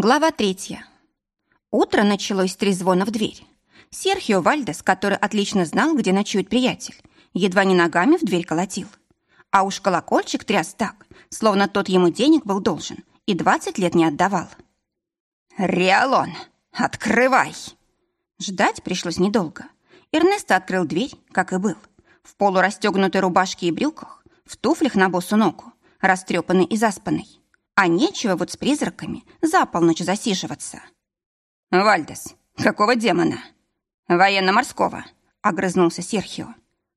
Глава третья. Утро началось с трезвона в дверь. Серхио Вальдес, который отлично знал, где ночует приятель, едва не ногами в дверь колотил. А уж колокольчик тряс так, словно тот ему денег был должен и двадцать лет не отдавал. «Риалон, открывай!» Ждать пришлось недолго. Эрнесто открыл дверь, как и был, в полурастегнутой рубашке и брюках, в туфлях на босу ногу, растрепанный и заспанный. А нечего вот с призраками за полночь засиживаться. «Вальдес, какого демона?» «Военно-морского», — огрызнулся Серхио.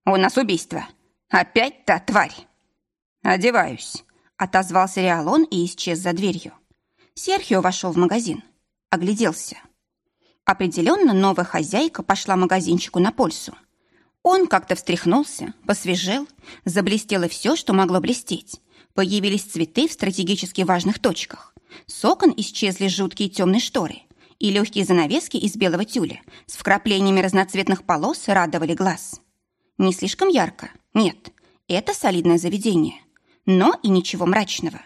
«У нас убийство. Опять та тварь». «Одеваюсь», — отозвался Риалон и исчез за дверью. Серхио вошел в магазин. Огляделся. Определенно новая хозяйка пошла магазинчику на пользу. Он как-то встряхнулся, посвежел, заблестело все, что могло блестеть, Появились цветы в стратегически важных точках. С окон исчезли жуткие темные шторы, и легкие занавески из белого тюля с вкраплениями разноцветных полос радовали глаз. Не слишком ярко, нет, это солидное заведение. Но и ничего мрачного.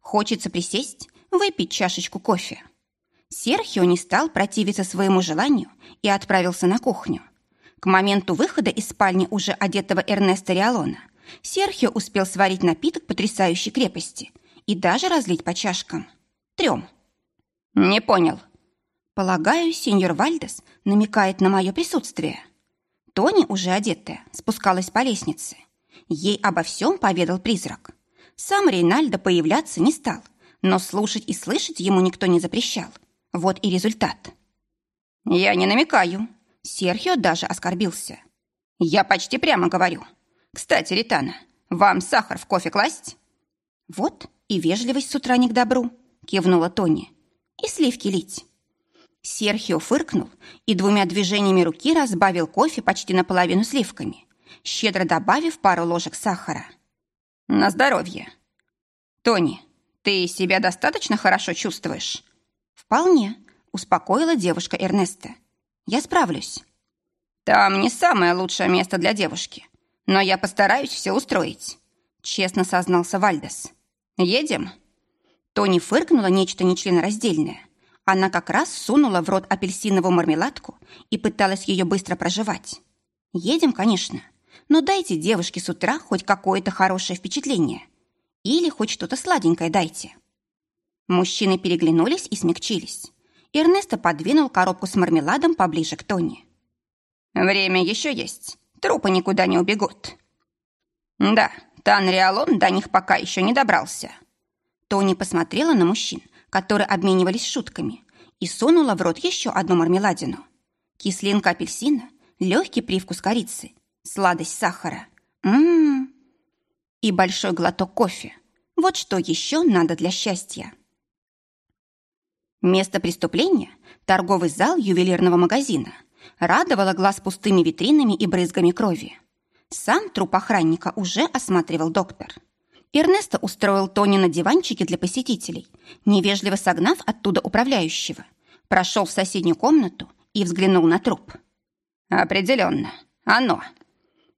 Хочется присесть, выпить чашечку кофе. Серхио не стал противиться своему желанию и отправился на кухню. К моменту выхода из спальни уже одетого Эрнеста Риалона Серхио успел сварить напиток потрясающей крепости и даже разлить по чашкам. Трем. «Не понял». «Полагаю, сеньор Вальдес намекает на мое присутствие». Тони, уже одетая, спускалась по лестнице. Ей обо всем поведал призрак. Сам Рейнальдо появляться не стал, но слушать и слышать ему никто не запрещал. Вот и результат. «Я не намекаю». Серхио даже оскорбился. «Я почти прямо говорю. Кстати, Ритана, вам сахар в кофе класть?» «Вот и вежливость с утра не к добру», — кивнула Тони. «И сливки лить». Серхио фыркнул и двумя движениями руки разбавил кофе почти наполовину сливками, щедро добавив пару ложек сахара. «На здоровье!» «Тони, ты себя достаточно хорошо чувствуешь?» «Вполне», — успокоила девушка Эрнеста. «Я справлюсь». «Там не самое лучшее место для девушки но я постараюсь все устроить», — честно сознался Вальдес. «Едем?» Тони фыркнула нечто нечленораздельное. Она как раз сунула в рот апельсиновую мармеладку и пыталась ее быстро проживать. «Едем, конечно, но дайте девушке с утра хоть какое-то хорошее впечатление. Или хоть что-то сладенькое дайте». Мужчины переглянулись и смягчились. Эрнесто подвинул коробку с мармеладом поближе к Тони. «Время еще есть. Трупы никуда не убегут. Да, Танриалон до них пока еще не добрался. Тони посмотрела на мужчин, которые обменивались шутками, и сунула в рот еще одну мармеладину. Кислинка апельсина, легкий привкус корицы, сладость сахара. Ммм. И большой глоток кофе. Вот что еще надо для счастья. Место преступления – торговый зал ювелирного магазина – радовала глаз пустыми витринами и брызгами крови. Сам труп охранника уже осматривал доктор. Эрнесто устроил Тони на диванчике для посетителей, невежливо согнав оттуда управляющего. Прошел в соседнюю комнату и взглянул на труп. «Определенно, оно».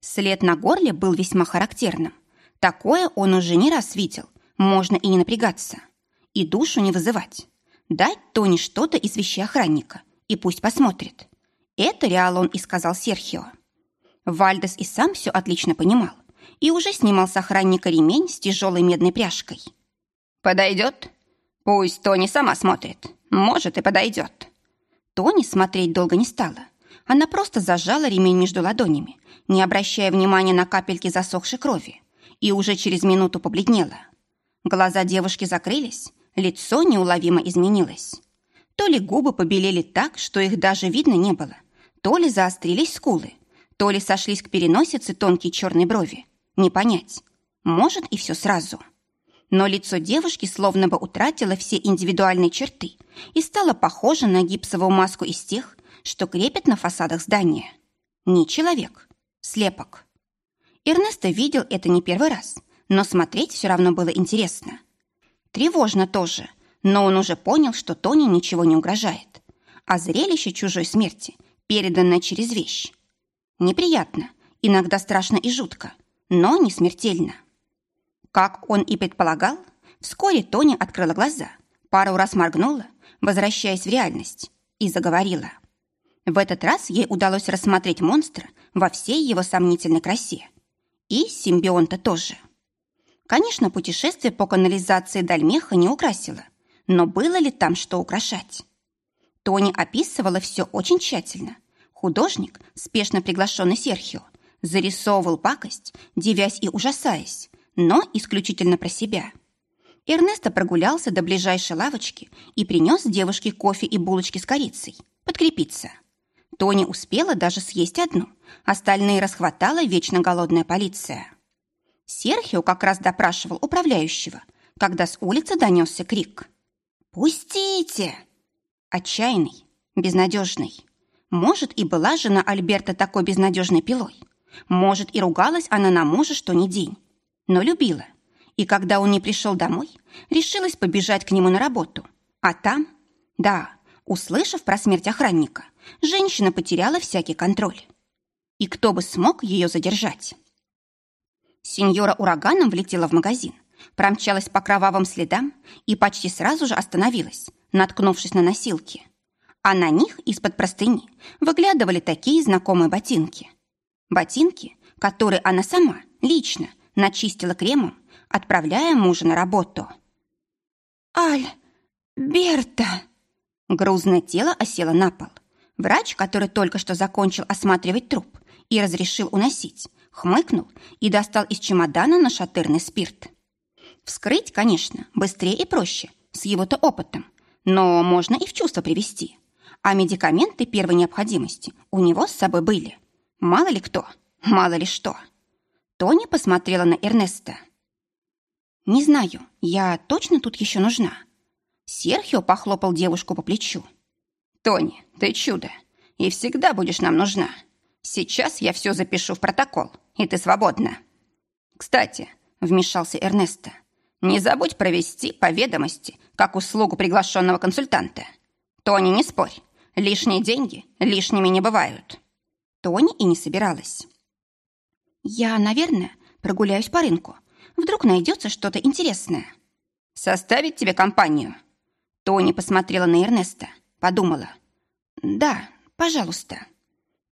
След на горле был весьма характерным. Такое он уже не раз видел, можно и не напрягаться. И душу не вызывать. Дать Тони что-то из вещей охранника, и пусть посмотрит. Это Реалон и сказал Серхио. Вальдес и сам все отлично понимал и уже снимал с охранника ремень с тяжелой медной пряжкой. «Подойдет? Пусть Тони сама смотрит. Может, и подойдет». Тони смотреть долго не стала. Она просто зажала ремень между ладонями, не обращая внимания на капельки засохшей крови, и уже через минуту побледнела. Глаза девушки закрылись, лицо неуловимо изменилось. То ли губы побелели так, что их даже видно не было, то ли заострились скулы, то ли сошлись к переносице тонкие черные брови. Не понять. Может, и все сразу. Но лицо девушки словно бы утратило все индивидуальные черты и стало похоже на гипсовую маску из тех, что крепят на фасадах здания. Не человек, слепок. Эрнесто видел это не первый раз, но смотреть все равно было интересно. Тревожно тоже, но он уже понял, что Тони ничего не угрожает. А зрелище чужой смерти переданное через вещь. Неприятно, иногда страшно и жутко, но не смертельно. Как он и предполагал, вскоре Тони открыла глаза, Пару раз моргнула, возвращаясь в реальность, и заговорила. В этот раз ей удалось рассмотреть монстра во всей его сомнительной красе. И симбионта тоже. Конечно, путешествие по канализации Дальмеха не украсило, но было ли там что украшать? Тони описывала все очень тщательно. Художник, спешно приглашенный Серхио, зарисовывал пакость, девясь и ужасаясь, но исключительно про себя. Эрнесто прогулялся до ближайшей лавочки и принес девушке кофе и булочки с корицей. Подкрепиться. Тони успела даже съесть одну, остальные расхватала вечно голодная полиция. Серхио как раз допрашивал управляющего, когда с улицы донесся крик. «Пустите!» Отчаянный, безнадежный. Может, и была жена Альберта такой безнадежной пилой. Может, и ругалась она на мужа, что ни день. Но любила. И когда он не пришел домой, решилась побежать к нему на работу. А там, да, услышав про смерть охранника, женщина потеряла всякий контроль. И кто бы смог ее задержать? Сеньора ураганом влетела в магазин, промчалась по кровавым следам и почти сразу же остановилась, наткнувшись на носилки. А на них из-под простыни выглядывали такие знакомые ботинки. Ботинки, которые она сама, лично, начистила кремом, отправляя мужа на работу. «Аль, Берта!» Грузное тело осело на пол. Врач, который только что закончил осматривать труп и разрешил уносить, хмыкнул и достал из чемодана нашатырный спирт. Вскрыть, конечно, быстрее и проще, с его-то опытом, но можно и в чувство привести. А медикаменты первой необходимости у него с собой были. Мало ли кто, мало ли что. Тони посмотрела на Эрнеста. «Не знаю, я точно тут еще нужна?» Серхио похлопал девушку по плечу. «Тони, ты чудо, и всегда будешь нам нужна. Сейчас я все запишу в протокол, и ты свободна». «Кстати», — вмешался Эрнесто, «не забудь провести по ведомости как услугу приглашенного консультанта. Тони, не спорь, лишние деньги лишними не бывают». Тони и не собиралась. «Я, наверное, прогуляюсь по рынку. Вдруг найдется что-то интересное». «Составить тебе компанию?» Тони посмотрела на Эрнеста, подумала. «Да, пожалуйста».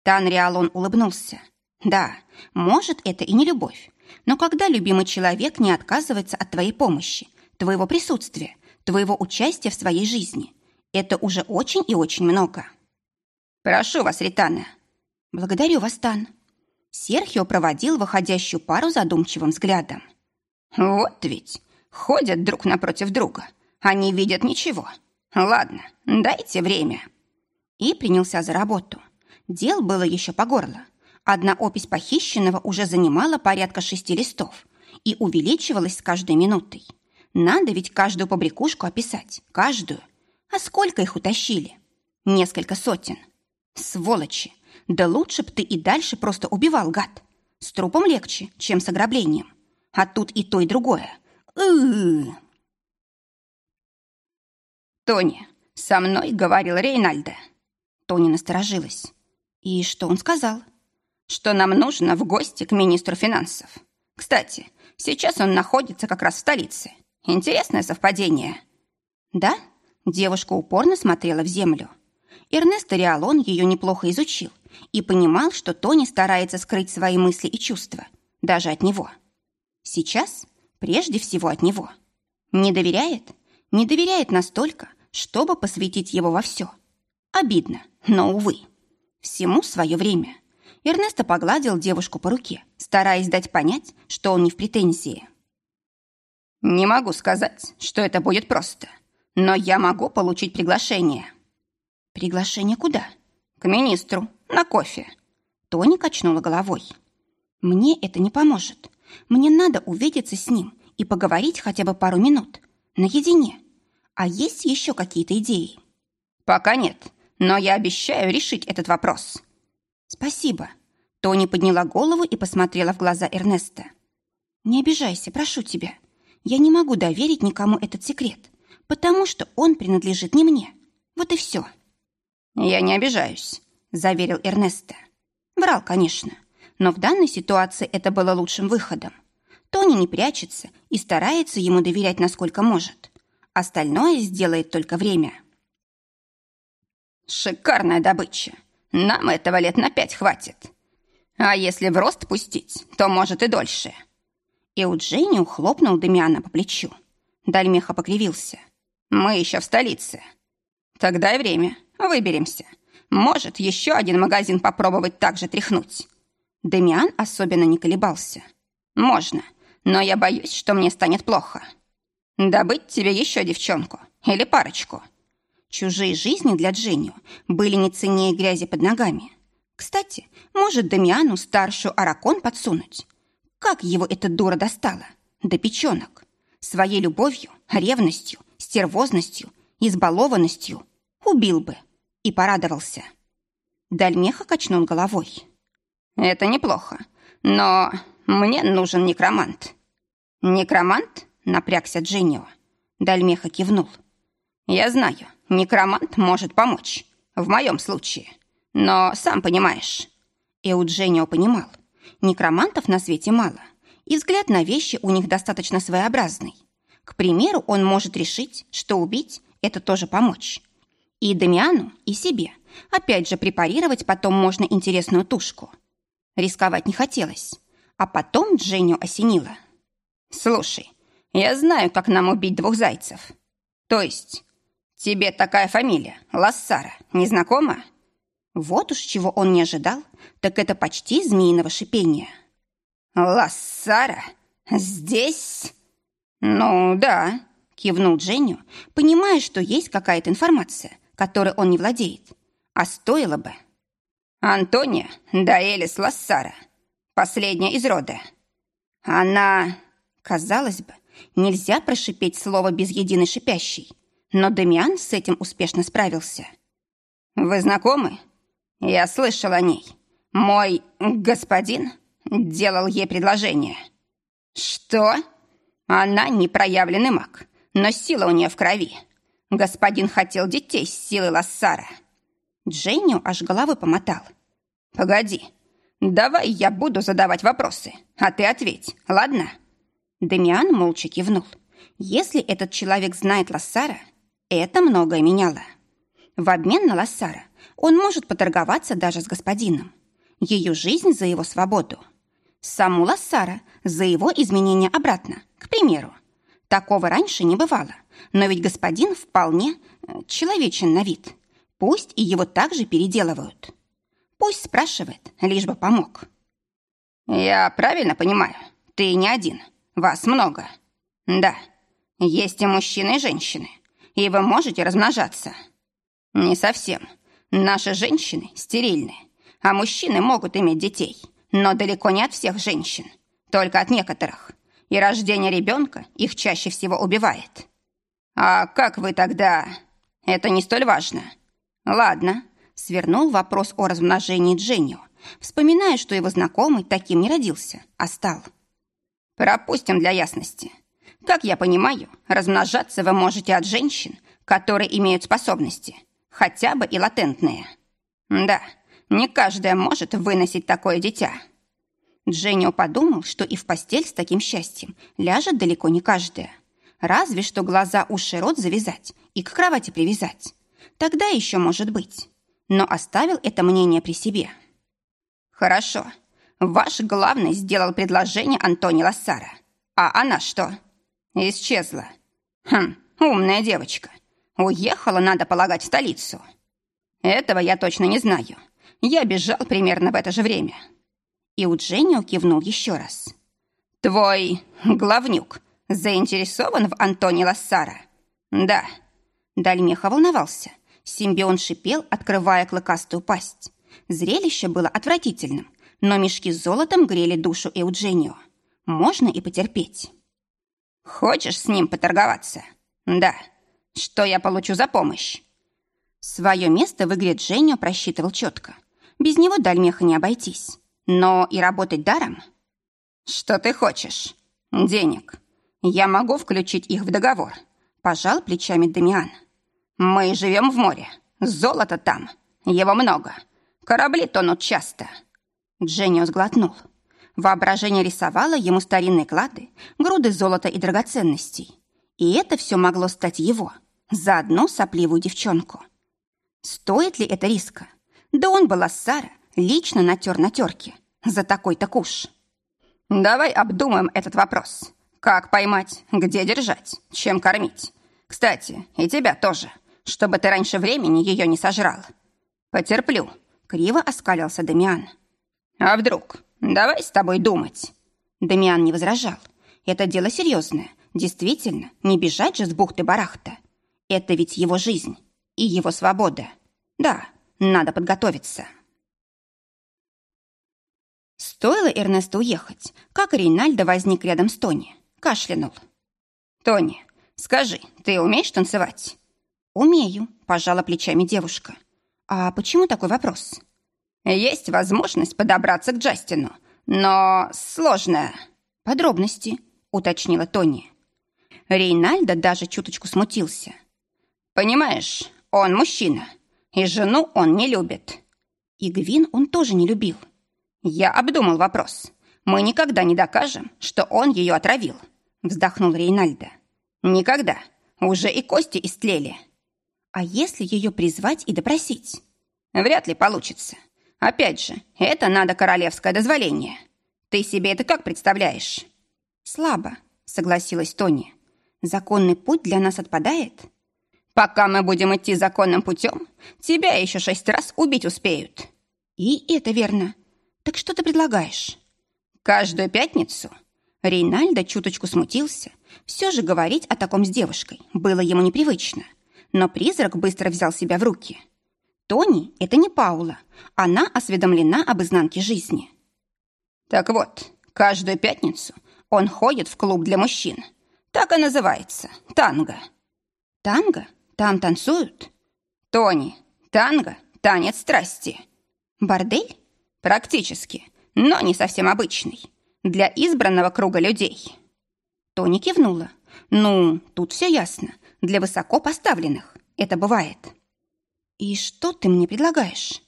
Танриалон улыбнулся. «Да, может, это и не любовь, но когда любимый человек не отказывается от твоей помощи, твоего присутствия, твоего участия в своей жизни, это уже очень и очень много». «Прошу вас, Ритана». «Благодарю вас, Тан». Серхио проводил выходящую пару задумчивым взглядом. «Вот ведь, ходят друг напротив друга, они видят ничего. Ладно, дайте время». И принялся за работу. Дел было еще по горло. Одна опись похищенного уже занимала порядка шести листов и увеличивалась с каждой минутой. Надо ведь каждую побрякушку описать, каждую. Сколько их утащили? Несколько сотен. Сволочи! Да лучше б ты и дальше просто убивал, гад. С трупом легче, чем с ограблением. А тут и то, и другое. У -у -у. «Тони, со мной говорил Рейнальдо». Тони насторожилась. «И что он сказал?» «Что нам нужно в гости к министру финансов. Кстати, сейчас он находится как раз в столице. Интересное совпадение». «Да?» Девушка упорно смотрела в землю. Эрнесто Риалон ее неплохо изучил и понимал, что Тони старается скрыть свои мысли и чувства, даже от него. Сейчас прежде всего от него. Не доверяет? Не доверяет настолько, чтобы посвятить его во все. Обидно, но, увы. Всему свое время. Эрнесто погладил девушку по руке, стараясь дать понять, что он не в претензии. «Не могу сказать, что это будет просто, но я могу получить приглашение». «Приглашение куда?» «К министру, на кофе». Тони качнула головой. «Мне это не поможет. Мне надо увидеться с ним и поговорить хотя бы пару минут. Наедине. А есть еще какие-то идеи? Пока нет, но я обещаю решить этот вопрос. Спасибо. Тони подняла голову и посмотрела в глаза Эрнеста. Не обижайся, прошу тебя. Я не могу доверить никому этот секрет, потому что он принадлежит не мне. Вот и все. Я не обижаюсь, заверил Эрнеста. Врал, конечно, но в данной ситуации это было лучшим выходом. Тони не прячется и старается ему доверять насколько может. Остальное сделает только время. Шикарная добыча. Нам этого лет на пять хватит. А если в рост пустить, то может и дольше. Эудженио хлопнул Демиана по плечу. Дальмеха покривился. Мы еще в столице. Тогда и время. Выберемся. Может, еще один магазин попробовать так же тряхнуть. Демиан особенно не колебался. Можно, но я боюсь, что мне станет плохо. Добыть тебе еще девчонку или парочку. Чужие жизни для Дженнио были не ценнее грязи под ногами. Кстати, может Дамиану старшую Аракон подсунуть? Как его эта дура достала? До печенок. Своей любовью, ревностью, стервозностью, избалованностью убил бы и порадовался. Дальмеха качнул головой. «Это неплохо, но мне нужен некромант». «Некромант?» — напрягся Дженнио. Дальмеха кивнул. «Я знаю, некромант может помочь. В моем случае. Но сам понимаешь». Эудженио понимал. Некромантов на свете мало, и взгляд на вещи у них достаточно своеобразный. К примеру, он может решить, что убить – это тоже помочь. И Дамиану, и себе. Опять же, препарировать потом можно интересную тушку. Рисковать не хотелось. А потом Дженю осенило. «Слушай, я знаю, как нам убить двух зайцев. То есть, тебе такая фамилия, Лассара, не знакома?» Вот уж чего он не ожидал, так это почти змеиного шипения. «Лассара? Здесь?» «Ну да», — кивнул Дженю, понимая, что есть какая-то информация, которой он не владеет. А стоило бы. «Антония Даэлис Лассара, последняя из рода. Она, казалось бы, нельзя прошипеть слово без единой шипящей, но Демиан с этим успешно справился. «Вы знакомы? Я слышал о ней. Мой господин делал ей предложение». «Что?» Она не проявленный маг, но сила у нее в крови. Господин хотел детей с силой Лассара. Дженню аж головы помотал. «Погоди, давай я буду задавать вопросы, а ты ответь, ладно?» Демиан молча кивнул. Если этот человек знает Лассара, это многое меняло. В обмен на Лассара он может поторговаться даже с господином. Ее жизнь за его свободу. Саму Лассара за его изменение обратно, к примеру. Такого раньше не бывало, но ведь господин вполне э, человечен на вид. Пусть и его также переделывают. Пусть спрашивает, лишь бы помог. «Я правильно понимаю? Ты не один. Вас много. Да, есть и мужчины, и женщины. И вы можете размножаться». «Не совсем. Наши женщины стерильны, а мужчины могут иметь детей, но далеко не от всех женщин, только от некоторых. И рождение ребенка их чаще всего убивает». «А как вы тогда...» «Это не столь важно. Ладно, свернул вопрос о размножении Дженнио, вспоминая, что его знакомый таким не родился, а стал. Пропустим для ясности. Как я понимаю, размножаться вы можете от женщин, которые имеют способности, хотя бы и латентные. Да, не каждая может выносить такое дитя. Дженнио подумал, что и в постель с таким счастьем ляжет далеко не каждая. Разве что глаза, уши, рот завязать и к кровати привязать. Тогда еще может быть. Но оставил это мнение при себе. Хорошо. Ваш главный сделал предложение Антони Лассара. А она что? Исчезла. Хм, умная девочка. Уехала, надо полагать, в столицу. Этого я точно не знаю. Я бежал примерно в это же время. И у Дженнио кивнул еще раз. Твой главнюк заинтересован в Антони Лассара? Да. Дальмеха волновался. Симбион шипел, открывая клыкастую пасть. Зрелище было отвратительным, но мешки с золотом грели душу Эудженио. Можно и потерпеть. «Хочешь с ним поторговаться?» «Да. Что я получу за помощь?» Свое место в игре Дженнио просчитывал четко. Без него Дальмеха не обойтись. Но и работать даром? «Что ты хочешь?» «Денег. Я могу включить их в договор», – пожал плечами Дамиан. Мы живем в море. Золото там. Его много. Корабли тонут часто. Дженнио сглотнул. Воображение рисовало ему старинные клады, груды золота и драгоценностей. И это все могло стать его, за одну сопливую девчонку. Стоит ли это риска? Да он был Ассара, лично натер на терке. За такой-то куш. Давай обдумаем этот вопрос. Как поймать, где держать, чем кормить. Кстати, и тебя тоже, чтобы ты раньше времени ее не сожрал. Потерплю. Криво оскалился Дамиан. А вдруг? Давай с тобой думать. Дамиан не возражал. Это дело серьезное. Действительно, не бежать же с бухты-барахта. Это ведь его жизнь и его свобода. Да, надо подготовиться. Стоило Эрнесту уехать, как Рейнальдо возник рядом с Тони. Кашлянул. «Тони, скажи, ты умеешь танцевать?» «Умею», – пожала плечами девушка. «А почему такой вопрос?» «Есть возможность подобраться к Джастину, но сложно». «Подробности», – уточнила Тони. Рейнальдо даже чуточку смутился. «Понимаешь, он мужчина, и жену он не любит». И Гвин он тоже не любил. «Я обдумал вопрос. Мы никогда не докажем, что он ее отравил», — вздохнул Рейнальдо. «Никогда. Уже и кости истлели». «А если ее призвать и допросить?» «Вряд ли получится. Опять же, это надо королевское дозволение. Ты себе это как представляешь?» «Слабо», — согласилась Тони. «Законный путь для нас отпадает?» «Пока мы будем идти законным путем, тебя еще шесть раз убить успеют». «И это верно. Так что ты предлагаешь?» «Каждую пятницу?» Рейнальдо чуточку смутился. Все же говорить о таком с девушкой было ему непривычно. Но призрак быстро взял себя в руки. Тони — это не Паула. Она осведомлена об изнанке жизни. «Так вот, каждую пятницу он ходит в клуб для мужчин. Так и называется — танго». «Танго? Там танцуют?» «Тони, танго — танец страсти». «Бордель?» Практически, но не совсем обычный. Для избранного круга людей. Тони кивнула. Ну, тут все ясно. Для высоко поставленных. Это бывает. И что ты мне предлагаешь?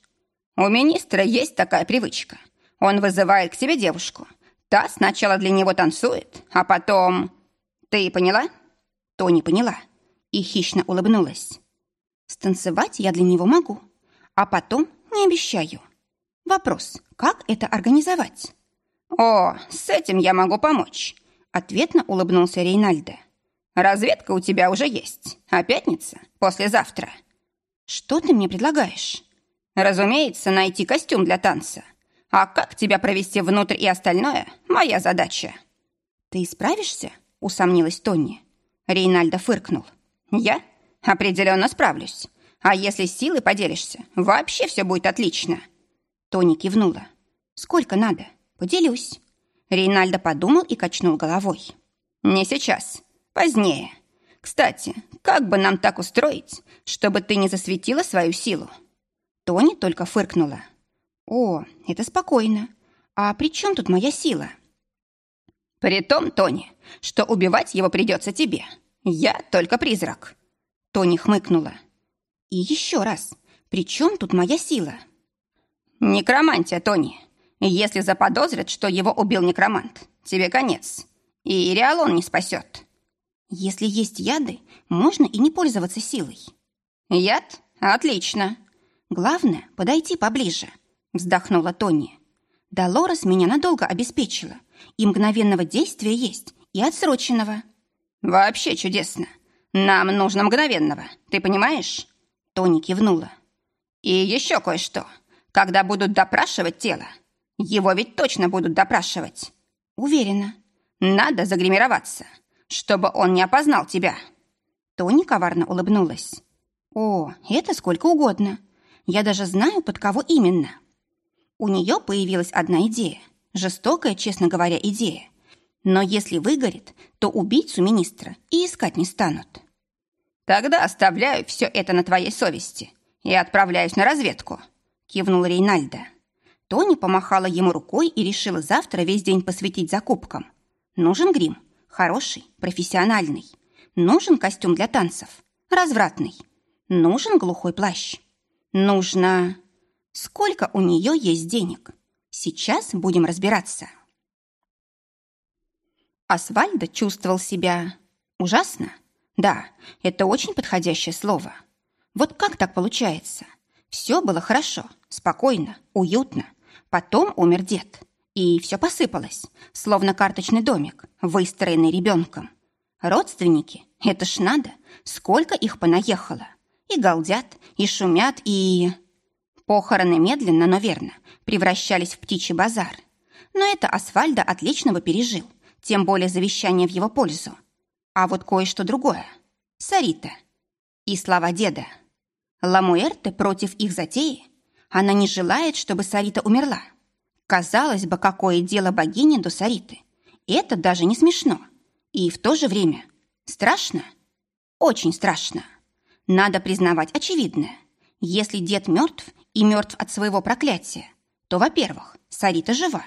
У министра есть такая привычка. Он вызывает к себе девушку. Та сначала для него танцует, а потом... Ты поняла? Тони поняла и хищно улыбнулась. Станцевать я для него могу, а потом не обещаю. Вопрос, как это организовать? О, с этим я могу помочь, ответно улыбнулся Рейнальдо. Разведка у тебя уже есть, а пятница послезавтра. Что ты мне предлагаешь? Разумеется, найти костюм для танца. А как тебя провести внутрь и остальное – моя задача. Ты справишься? Усомнилась Тони. Рейнальдо фыркнул. Я определенно справлюсь. А если силы поделишься, вообще все будет отлично. Тони кивнула. «Сколько надо? Поделюсь». Рейнальдо подумал и качнул головой. «Не сейчас. Позднее. Кстати, как бы нам так устроить, чтобы ты не засветила свою силу?» Тони только фыркнула. «О, это спокойно. А при чем тут моя сила?» «При том, Тони, что убивать его придется тебе. Я только призрак». Тони хмыкнула. «И еще раз, при чем тут моя сила?» «Некромантия, Тони. Если заподозрят, что его убил некромант, тебе конец. И Ириалон не спасет». «Если есть яды, можно и не пользоваться силой». «Яд? Отлично». «Главное, подойти поближе», — вздохнула Тони. «Долорес меня надолго обеспечила. И мгновенного действия есть, и отсроченного». «Вообще чудесно. Нам нужно мгновенного, ты понимаешь?» Тони кивнула. «И еще кое-что. Когда будут допрашивать тело, его ведь точно будут допрашивать. Уверена. Надо загримироваться, чтобы он не опознал тебя. Тони коварно улыбнулась. О, это сколько угодно. Я даже знаю, под кого именно. У нее появилась одна идея. Жестокая, честно говоря, идея. Но если выгорит, то убийцу министра и искать не станут. Тогда оставляю все это на твоей совести и отправляюсь на разведку кивнул Рейнальдо. Тони помахала ему рукой и решила завтра весь день посвятить закупкам. Нужен грим, хороший, профессиональный. Нужен костюм для танцев, развратный. Нужен глухой плащ. Нужно... Сколько у нее есть денег? Сейчас будем разбираться. Асвальдо чувствовал себя ужасно, Да, это очень подходящее слово. Вот как так получается? Все было хорошо, спокойно, уютно. Потом умер дед. И все посыпалось, словно карточный домик, выстроенный ребенком. Родственники, это ж надо, сколько их понаехало. И галдят, и шумят, и... Похороны медленно, но верно превращались в птичий базар. Но это Асфальда отлично бы пережил, тем более завещание в его пользу. А вот кое-что другое. Сарита. И слова деда. Ламуэрте против их затеи. Она не желает, чтобы Сарита умерла. Казалось бы, какое дело богини до Сариты. Это даже не смешно. И в то же время страшно. Очень страшно. Надо признавать очевидное. Если дед мертв и мертв от своего проклятия, то, во-первых, Сарита жива.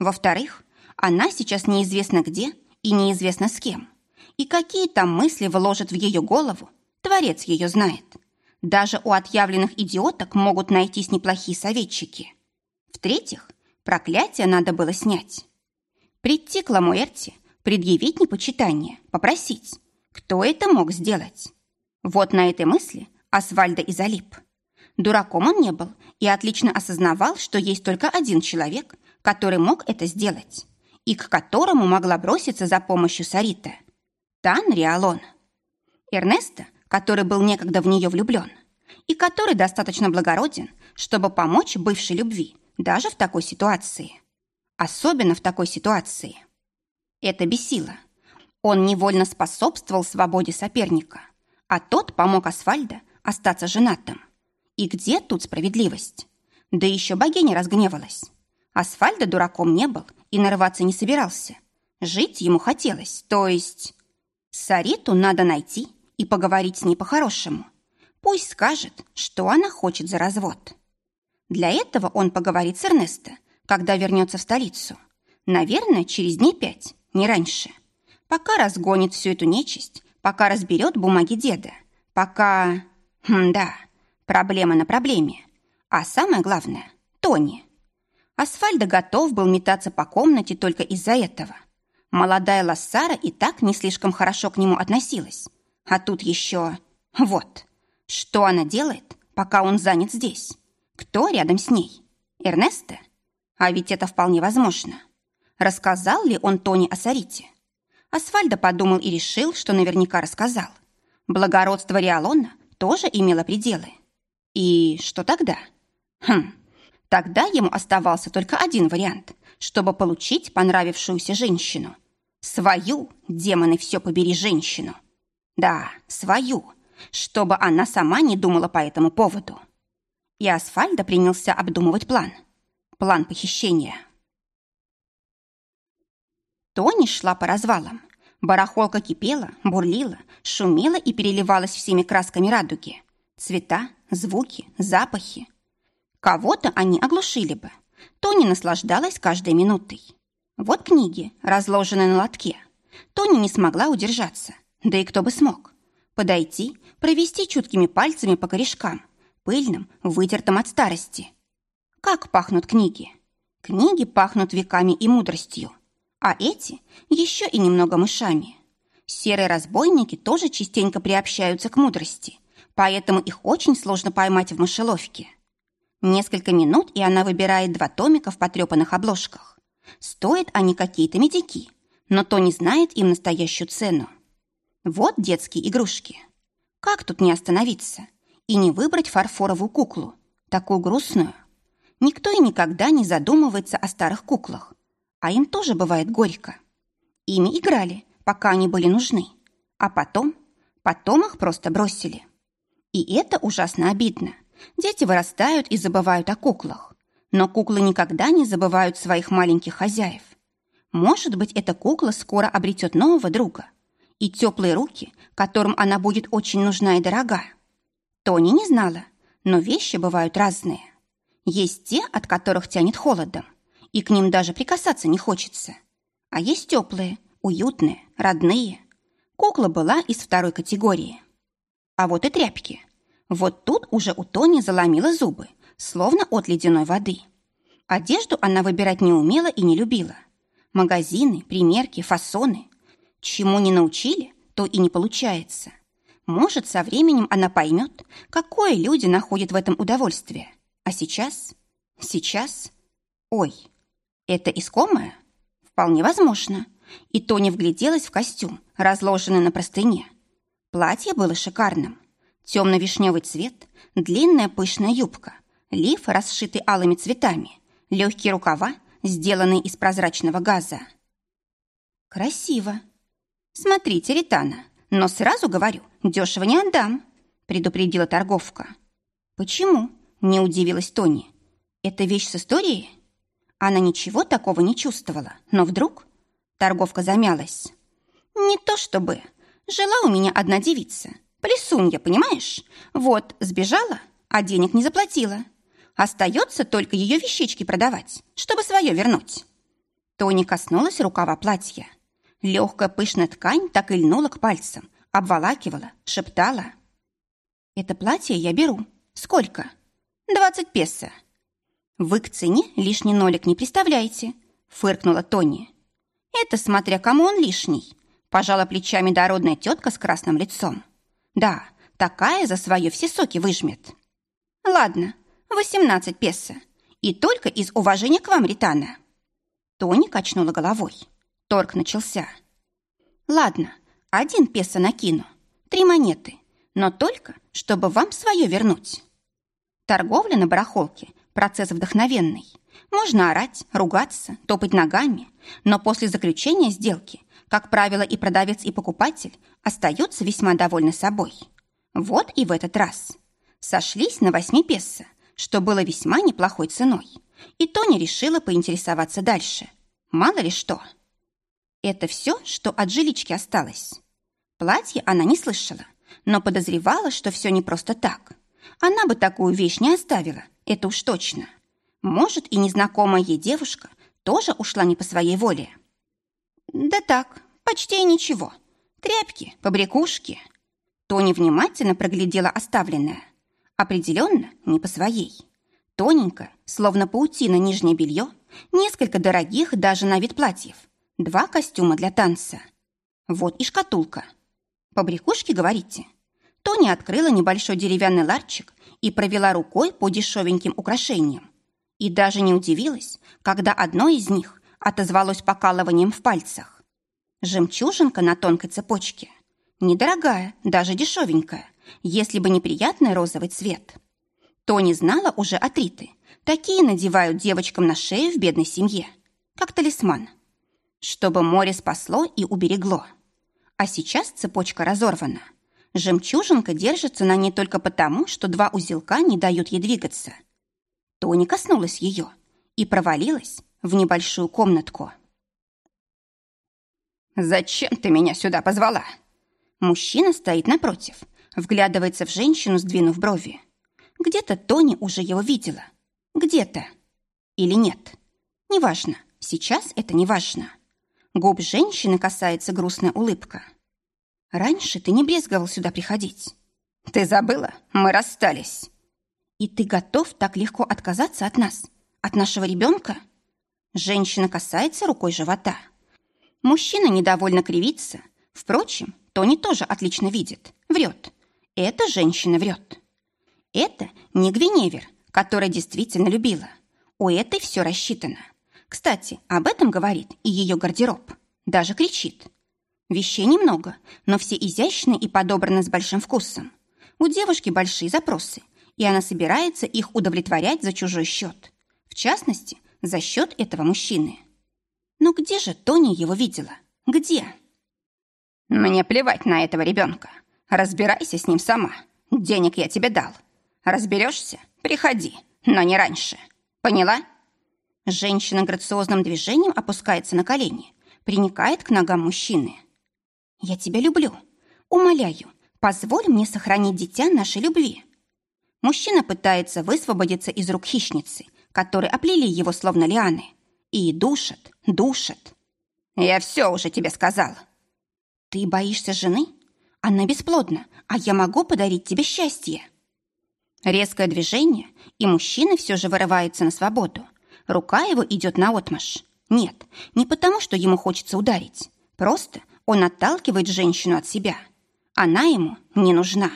Во-вторых, она сейчас неизвестно где и неизвестно с кем. И какие там мысли вложат в ее голову, Творец ее знает. Даже у отъявленных идиоток могут найтись неплохие советчики. В-третьих, проклятие надо было снять. Прийти к Ламуэрте, предъявить непочитание, попросить. Кто это мог сделать? Вот на этой мысли Асвальда и залип. Дураком он не был и отлично осознавал, что есть только один человек, который мог это сделать и к которому могла броситься за помощью Сарита. Тан Риалон. Эрнеста, который был некогда в нее влюблен, и который достаточно благороден, чтобы помочь бывшей любви даже в такой ситуации. Особенно в такой ситуации. Это бесило. Он невольно способствовал свободе соперника, а тот помог Асфальдо остаться женатым. И где тут справедливость? Да еще богиня разгневалась. Асфальдо дураком не был и нарываться не собирался. Жить ему хотелось, то есть... Сариту надо найти и поговорить с ней по-хорошему. Пусть скажет, что она хочет за развод. Для этого он поговорит с Эрнесто, когда вернется в столицу. Наверное, через дней пять, не раньше. Пока разгонит всю эту нечисть, пока разберет бумаги деда, пока... Хм, да, проблема на проблеме. А самое главное — Тони. Асфальдо готов был метаться по комнате только из-за этого. Молодая Лассара и так не слишком хорошо к нему относилась. А тут еще... Вот. Что она делает, пока он занят здесь? Кто рядом с ней? Эрнесто? А ведь это вполне возможно. Рассказал ли он Тони о Сарите? Асфальдо подумал и решил, что наверняка рассказал. Благородство Риалона тоже имело пределы. И что тогда? Хм, Тогда ему оставался только один вариант, чтобы получить понравившуюся женщину. Свою, демоны, все побери, женщину. Да, свою, чтобы она сама не думала по этому поводу. И Асфальдо принялся обдумывать план. План похищения. Тони шла по развалам. Барахолка кипела, бурлила, шумела и переливалась всеми красками радуги. Цвета, звуки, запахи. Кого-то они оглушили бы. Тони наслаждалась каждой минутой. Вот книги, разложенные на лотке. Тони не смогла удержаться. Да и кто бы смог. Подойти, провести чуткими пальцами по корешкам, пыльным, вытертым от старости. Как пахнут книги? Книги пахнут веками и мудростью. А эти еще и немного мышами. Серые разбойники тоже частенько приобщаются к мудрости, поэтому их очень сложно поймать в мышеловке. Несколько минут, и она выбирает два томика в потрепанных обложках. Стоят они какие-то медики, но то не знает им настоящую цену. Вот детские игрушки. Как тут не остановиться и не выбрать фарфоровую куклу, такую грустную? Никто и никогда не задумывается о старых куклах, а им тоже бывает горько. Ими играли, пока они были нужны, а потом, потом их просто бросили. И это ужасно обидно – Дети вырастают и забывают о куклах. Но куклы никогда не забывают своих маленьких хозяев. Может быть, эта кукла скоро обретет нового друга. И теплые руки, которым она будет очень нужна и дорога. Тони не знала, но вещи бывают разные. Есть те, от которых тянет холодом, и к ним даже прикасаться не хочется. А есть теплые, уютные, родные. Кукла была из второй категории. А вот и тряпки. Вот тут уже у Тони заломила зубы, словно от ледяной воды. Одежду она выбирать не умела и не любила. Магазины, примерки, фасоны. Чему не научили, то и не получается. Может, со временем она поймет, какое люди находят в этом удовольствие. А сейчас? Сейчас? Ой, это искомое? Вполне возможно. И Тони вгляделась в костюм, разложенный на простыне. Платье было шикарным. Темно-вишневый цвет, длинная пышная юбка, лиф, расшитый алыми цветами, легкие рукава, сделанные из прозрачного газа. Красиво. Смотрите, Ритана, но сразу говорю, дешево не отдам, предупредила торговка. Почему? Не удивилась Тони. Это вещь с историей? Она ничего такого не чувствовала, но вдруг... Торговка замялась. Не то чтобы. Жила у меня одна девица. Плесунья, понимаешь? Вот, сбежала, а денег не заплатила. Остается только ее вещички продавать, чтобы свое вернуть. Тони коснулась рукава платья. Легкая пышная ткань так и льнула к пальцам, обволакивала, шептала. «Это платье я беру. Сколько?» «Двадцать песо». «Вы к цене лишний нолик не представляете», — фыркнула Тони. «Это смотря кому он лишний», — пожала плечами дородная тетка с красным лицом. «Да, такая за свое все соки выжмет». «Ладно, восемнадцать песо. И только из уважения к вам, Ритана». Тони качнула головой. Торг начался. «Ладно, один песо накину. Три монеты. Но только, чтобы вам свое вернуть». Торговля на барахолке – процесс вдохновенный. Можно орать, ругаться, топать ногами, но после заключения сделки, как правило, и продавец, и покупатель остаются весьма довольны собой. Вот и в этот раз. Сошлись на восьми песо, что было весьма неплохой ценой. И Тоня решила поинтересоваться дальше. Мало ли что. Это все, что от жилички осталось. Платье она не слышала, но подозревала, что все не просто так. Она бы такую вещь не оставила, это уж точно. Может, и незнакомая ей девушка тоже ушла не по своей воле. Да так, почти ничего. Тряпки, побрякушки. Тони внимательно проглядела оставленное. Определенно, не по своей. Тоненькое, словно паутина нижнее белье, несколько дорогих даже на вид платьев, два костюма для танца. Вот и шкатулка. Побрякушки, говорите? Тони открыла небольшой деревянный ларчик и провела рукой по дешевеньким украшениям. И даже не удивилась, когда одно из них отозвалось покалыванием в пальцах. Жемчужинка на тонкой цепочке. Недорогая, даже дешевенькая, если бы неприятный розовый цвет. Тони знала уже от Риты. Такие надевают девочкам на шею в бедной семье, как талисман. Чтобы море спасло и уберегло. А сейчас цепочка разорвана – Жемчужинка держится на ней только потому, что два узелка не дают ей двигаться. Тони коснулась ее и провалилась в небольшую комнатку. «Зачем ты меня сюда позвала?» Мужчина стоит напротив, вглядывается в женщину, сдвинув брови. Где-то Тони уже его видела. Где-то. Или нет. Неважно. Сейчас это не важно. Губ женщины касается грустная улыбка. Раньше ты не брезговал сюда приходить. Ты забыла? Мы расстались. И ты готов так легко отказаться от нас? От нашего ребенка? Женщина касается рукой живота. Мужчина недовольно кривится. Впрочем, Тони тоже отлично видит. Врет. Эта женщина врет. Это не Гвиневер, которая действительно любила. У этой все рассчитано. Кстати, об этом говорит и ее гардероб. Даже кричит. Вещей немного, но все изящные и подобраны с большим вкусом. У девушки большие запросы, и она собирается их удовлетворять за чужой счет. В частности, за счет этого мужчины. Но где же Тони его видела? Где? Мне плевать на этого ребенка. Разбирайся с ним сама. Денег я тебе дал. Разберешься? Приходи, но не раньше. Поняла? Женщина грациозным движением опускается на колени, приникает к ногам мужчины. Я тебя люблю. Умоляю, позволь мне сохранить дитя нашей любви. Мужчина пытается высвободиться из рук хищницы, которые оплели его словно лианы, и душат, душат. Я все уже тебе сказал. Ты боишься жены? Она бесплодна, а я могу подарить тебе счастье. Резкое движение, и мужчина все же вырывается на свободу. Рука его идет на отмаш. Нет, не потому, что ему хочется ударить. Просто он отталкивает женщину от себя. Она ему не нужна.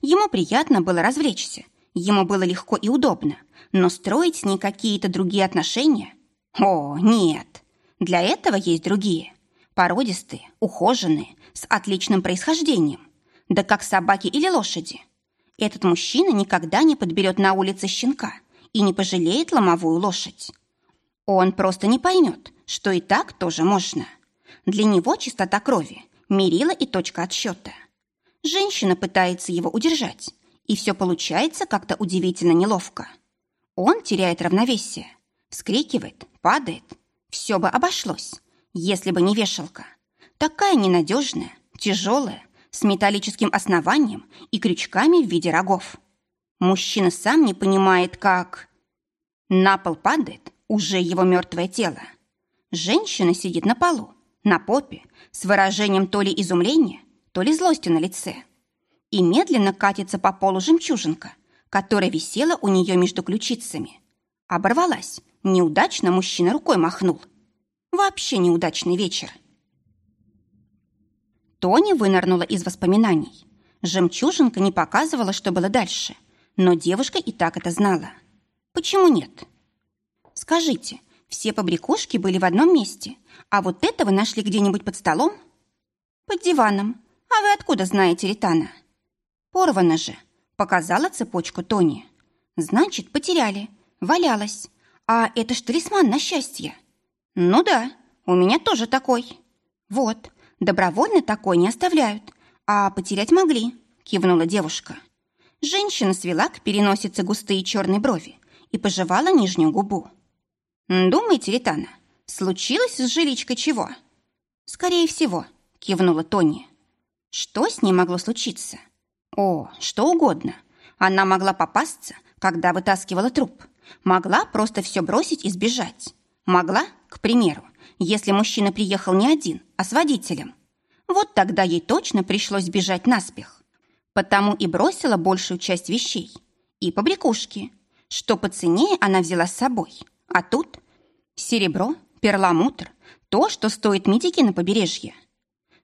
Ему приятно было развлечься, ему было легко и удобно, но строить с ней какие-то другие отношения? О, нет. Для этого есть другие. Породистые, ухоженные, с отличным происхождением. Да как собаки или лошади. Этот мужчина никогда не подберет на улице щенка и не пожалеет ломовую лошадь. Он просто не поймет, что и так тоже можно. Для него чистота крови, мерила и точка отсчета. Женщина пытается его удержать, и все получается как-то удивительно неловко. Он теряет равновесие, вскрикивает, падает. Все бы обошлось, если бы не вешалка. Такая ненадежная, тяжелая, с металлическим основанием и крючками в виде рогов. Мужчина сам не понимает, как... На пол падает уже его мертвое тело. Женщина сидит на полу, на попе, с выражением то ли изумления, то ли злости на лице. И медленно катится по полу жемчужинка, которая висела у нее между ключицами. Оборвалась. Неудачно мужчина рукой махнул. Вообще неудачный вечер. Тони вынырнула из воспоминаний. Жемчужинка не показывала, что было дальше, но девушка и так это знала. Почему нет? Скажите, все побрякушки были в одном месте, а вот это вы нашли где-нибудь под столом? Под диваном. А вы откуда знаете Ритана? Порвано же. Показала цепочку Тони. Значит, потеряли. Валялась. А это ж талисман на счастье. Ну да, у меня тоже такой. Вот, добровольно такой не оставляют. А потерять могли, кивнула девушка. Женщина свела к переносице густые черные брови и пожевала нижнюю губу. «Думаете, Ритана, случилось с жиличкой чего?» «Скорее всего», — кивнула Тони. «Что с ней могло случиться?» «О, что угодно. Она могла попасться, когда вытаскивала труп. Могла просто все бросить и сбежать. Могла, к примеру, если мужчина приехал не один, а с водителем. Вот тогда ей точно пришлось бежать наспех. Потому и бросила большую часть вещей. И побрякушки. Что по цене она взяла с собой. А тут серебро, перламутр, то, что стоит медики на побережье.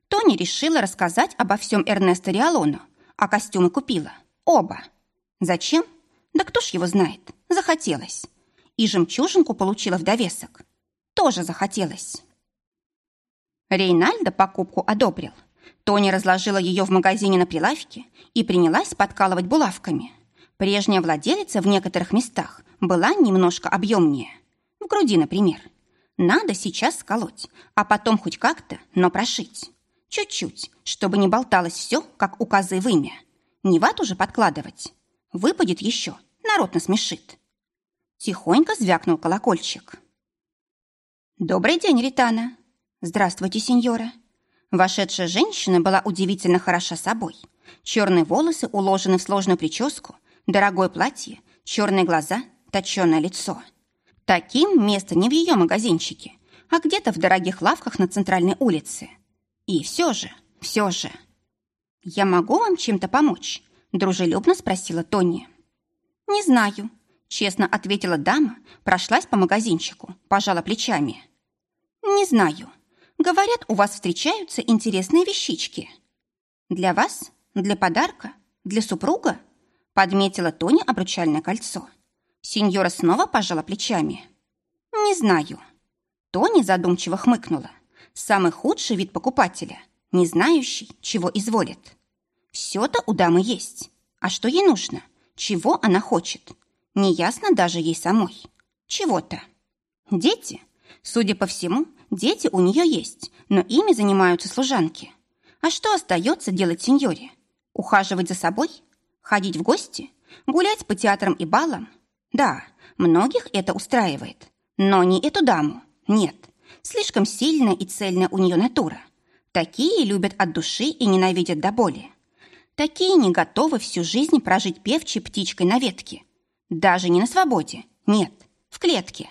Тони решила рассказать обо всем Эрнесто Риалону, а костюмы купила. Оба. Зачем? Да кто ж его знает. Захотелось. И жемчужинку получила в довесок. Тоже захотелось. Рейнальдо покупку одобрил. Тони разложила ее в магазине на прилавке и принялась подкалывать булавками. Прежняя владелица в некоторых местах была немножко объемнее. В груди, например. Надо сейчас сколоть, а потом хоть как-то, но прошить. Чуть-чуть, чтобы не болталось все, как у козы в имя. Не вату же подкладывать. Выпадет еще, народ насмешит. Тихонько звякнул колокольчик. «Добрый день, Ритана!» «Здравствуйте, сеньора!» Вошедшая женщина была удивительно хороша собой. Черные волосы уложены в сложную прическу, дорогое платье, черные глаза, точеное лицо – Таким место не в ее магазинчике, а где-то в дорогих лавках на центральной улице. И все же, все же. «Я могу вам чем-то помочь?» – дружелюбно спросила Тони. «Не знаю», – честно ответила дама, прошлась по магазинчику, пожала плечами. «Не знаю. Говорят, у вас встречаются интересные вещички. Для вас? Для подарка? Для супруга?» – подметила Тони обручальное кольцо. Сеньора снова пожала плечами. «Не знаю». Тони задумчиво хмыкнула. «Самый худший вид покупателя, не знающий, чего изволит. Все-то у дамы есть. А что ей нужно? Чего она хочет? Неясно даже ей самой. Чего-то. Дети? Судя по всему, дети у нее есть, но ими занимаются служанки. А что остается делать сеньоре? Ухаживать за собой? Ходить в гости? Гулять по театрам и балам? Да, многих это устраивает. Но не эту даму. Нет. Слишком сильная и цельная у нее натура. Такие любят от души и ненавидят до боли. Такие не готовы всю жизнь прожить певчей птичкой на ветке. Даже не на свободе. Нет, в клетке.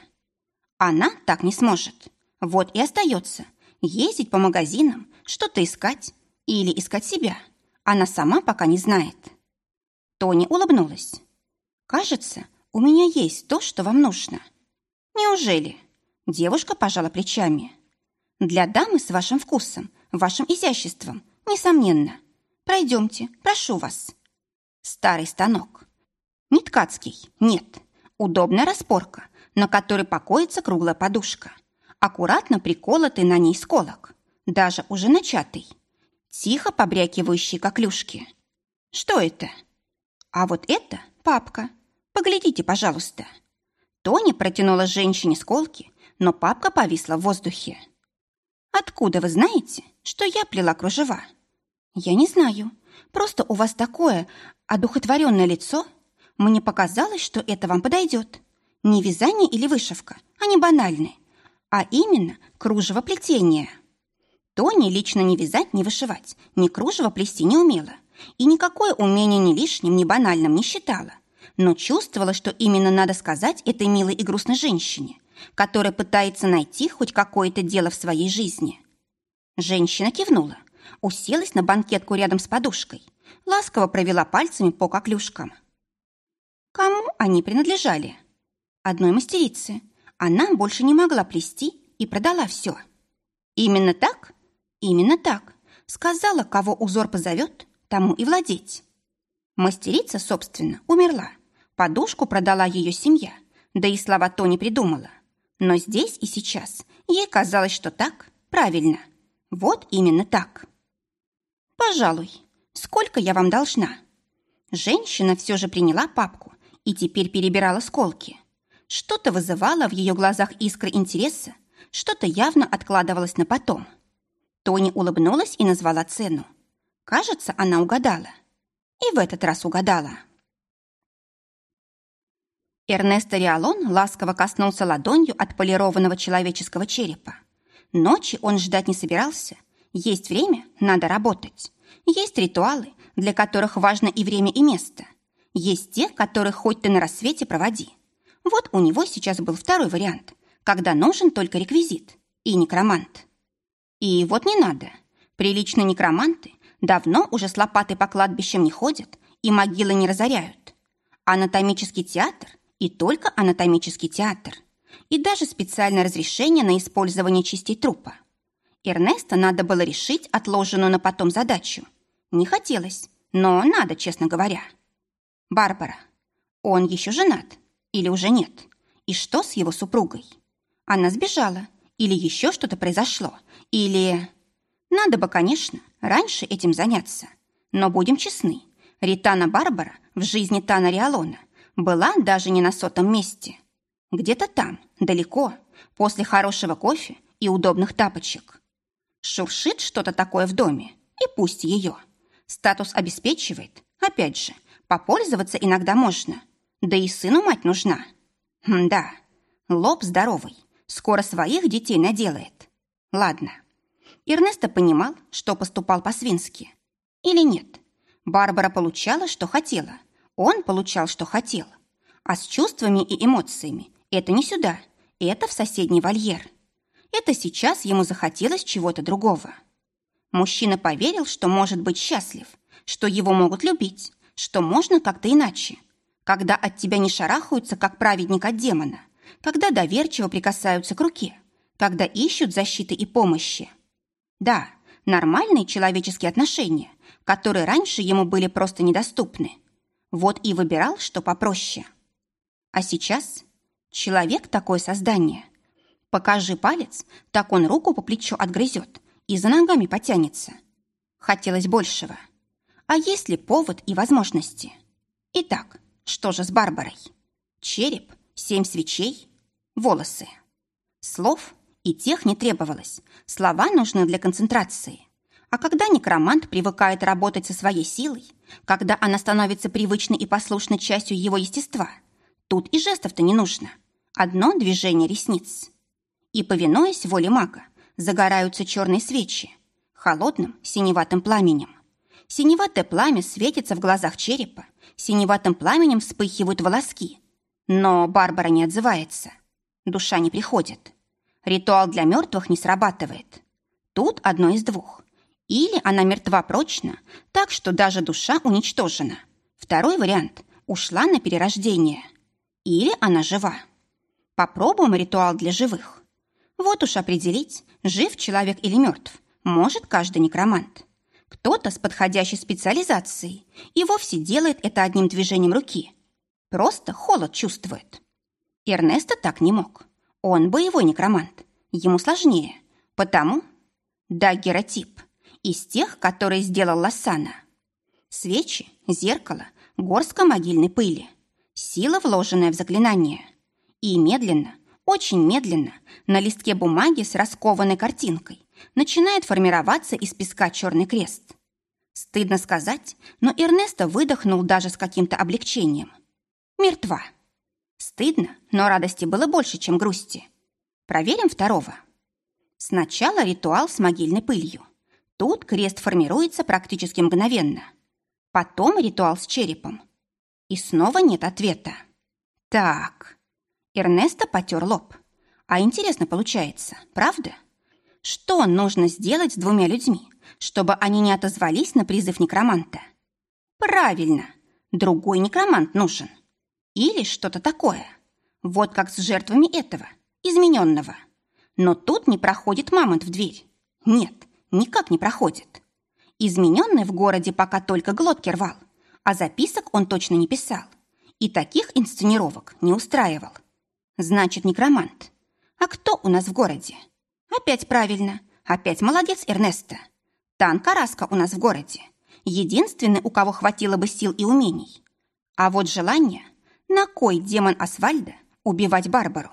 Она так не сможет. Вот и остается. Ездить по магазинам, что-то искать или искать себя. Она сама пока не знает. Тони улыбнулась. Кажется, у меня есть то, что вам нужно». «Неужели?» Девушка пожала плечами. «Для дамы с вашим вкусом, вашим изяществом, несомненно. Пройдемте, прошу вас. Старый станок. Не ткацкий, нет. Удобная распорка, на которой покоится круглая подушка. Аккуратно приколотый на ней сколок. Даже уже начатый. Тихо побрякивающие коклюшки. Что это? А вот это папка. Поглядите, пожалуйста. Тони протянула женщине сколки, но папка повисла в воздухе. «Откуда вы знаете, что я плела кружева?» «Я не знаю. Просто у вас такое одухотворенное лицо. Мне показалось, что это вам подойдет. Не вязание или вышивка, они банальны, а именно кружево плетения». Тони лично не вязать, не вышивать, ни кружево плести не умела. И никакое умение ни лишним, ни банальным не считала. Но чувствовала, что именно надо сказать этой милой и грустной женщине, которая пытается найти хоть какое-то дело в своей жизни. Женщина кивнула, уселась на банкетку рядом с подушкой, ласково провела пальцами по коклюшкам. Кому они принадлежали? Одной мастерице. Она больше не могла плести и продала все. Именно так? Именно так. Сказала, кого узор позовет, тому и владеть. Мастерица, собственно, умерла. Подушку продала ее семья, да и слова то не придумала. Но здесь и сейчас ей казалось, что так правильно. Вот именно так. «Пожалуй. Сколько я вам должна?» Женщина все же приняла папку и теперь перебирала сколки. Что-то вызывало в ее глазах искры интереса, что-то явно откладывалось на потом. Тони улыбнулась и назвала цену. Кажется, она угадала. И в этот раз угадала. Эрнесто Риалон ласково коснулся ладонью отполированного человеческого черепа. Ночи он ждать не собирался. Есть время, надо работать. Есть ритуалы, для которых важно и время, и место. Есть те, которых хоть ты на рассвете проводи. Вот у него сейчас был второй вариант, когда нужен только реквизит и некромант. И вот не надо. Приличные некроманты давно уже с лопатой по кладбищам не ходят и могилы не разоряют. Анатомический театр и только анатомический театр. И даже специальное разрешение на использование частей трупа. Эрнеста надо было решить отложенную на потом задачу. Не хотелось, но надо, честно говоря. Барбара. Он еще женат или уже нет? И что с его супругой? Она сбежала или еще что-то произошло? Или... Надо бы, конечно, раньше этим заняться. Но будем честны, Ритана Барбара в жизни Тана Риалона была даже не на сотом месте. Где-то там, далеко, после хорошего кофе и удобных тапочек. Шуршит что-то такое в доме, и пусть ее. Статус обеспечивает, опять же, попользоваться иногда можно. Да и сыну мать нужна. Да, лоб здоровый, скоро своих детей наделает. Ладно. Эрнесто понимал, что поступал по-свински. Или нет? Барбара получала, что хотела. Он получал, что хотел. А с чувствами и эмоциями это не сюда, это в соседний вольер. Это сейчас ему захотелось чего-то другого. Мужчина поверил, что может быть счастлив, что его могут любить, что можно как-то иначе. Когда от тебя не шарахаются, как праведник от демона, когда доверчиво прикасаются к руке, когда ищут защиты и помощи. Да, нормальные человеческие отношения, которые раньше ему были просто недоступны. Вот и выбирал, что попроще. А сейчас человек такое создание. Покажи палец, так он руку по плечу отгрызет и за ногами потянется. Хотелось большего. А есть ли повод и возможности? Итак, что же с Барбарой? Череп, семь свечей, волосы. Слов и тех не требовалось. Слова нужны для концентрации. А когда некромант привыкает работать со своей силой, когда она становится привычной и послушной частью его естества, тут и жестов-то не нужно. Одно движение ресниц. И, повинуясь воле мага, загораются черные свечи, холодным синеватым пламенем. Синеватое пламя светится в глазах черепа, синеватым пламенем вспыхивают волоски. Но Барбара не отзывается. Душа не приходит. Ритуал для мертвых не срабатывает. Тут одно из двух. Или она мертва прочно, так что даже душа уничтожена. Второй вариант – ушла на перерождение. Или она жива. Попробуем ритуал для живых. Вот уж определить, жив человек или мертв, может каждый некромант. Кто-то с подходящей специализацией и вовсе делает это одним движением руки. Просто холод чувствует. Эрнесто так не мог. Он боевой некромант. Ему сложнее. Потому... Да, геротип. Из тех, которые сделал Лосана. Свечи, зеркало, горстка могильной пыли. Сила, вложенная в заклинание. И медленно, очень медленно, на листке бумаги с раскованной картинкой начинает формироваться из песка черный крест. Стыдно сказать, но Эрнесто выдохнул даже с каким-то облегчением. Мертва. Стыдно, но радости было больше, чем грусти. Проверим второго. Сначала ритуал с могильной пылью. Тут крест формируется практически мгновенно. Потом ритуал с черепом. И снова нет ответа. Так. Эрнесто потер лоб. А интересно получается, правда? Что нужно сделать с двумя людьми, чтобы они не отозвались на призыв некроманта? Правильно, другой некромант нужен. Или что-то такое. Вот как с жертвами этого, измененного. Но тут не проходит мамонт в дверь. Нет, никак не проходит. Измененный в городе пока только глотки рвал, а записок он точно не писал. И таких инсценировок не устраивал. Значит, некромант. А кто у нас в городе? Опять правильно. Опять молодец Эрнеста. Тан Караска у нас в городе. Единственный, у кого хватило бы сил и умений. А вот желание, на кой демон Асвальда убивать Барбару?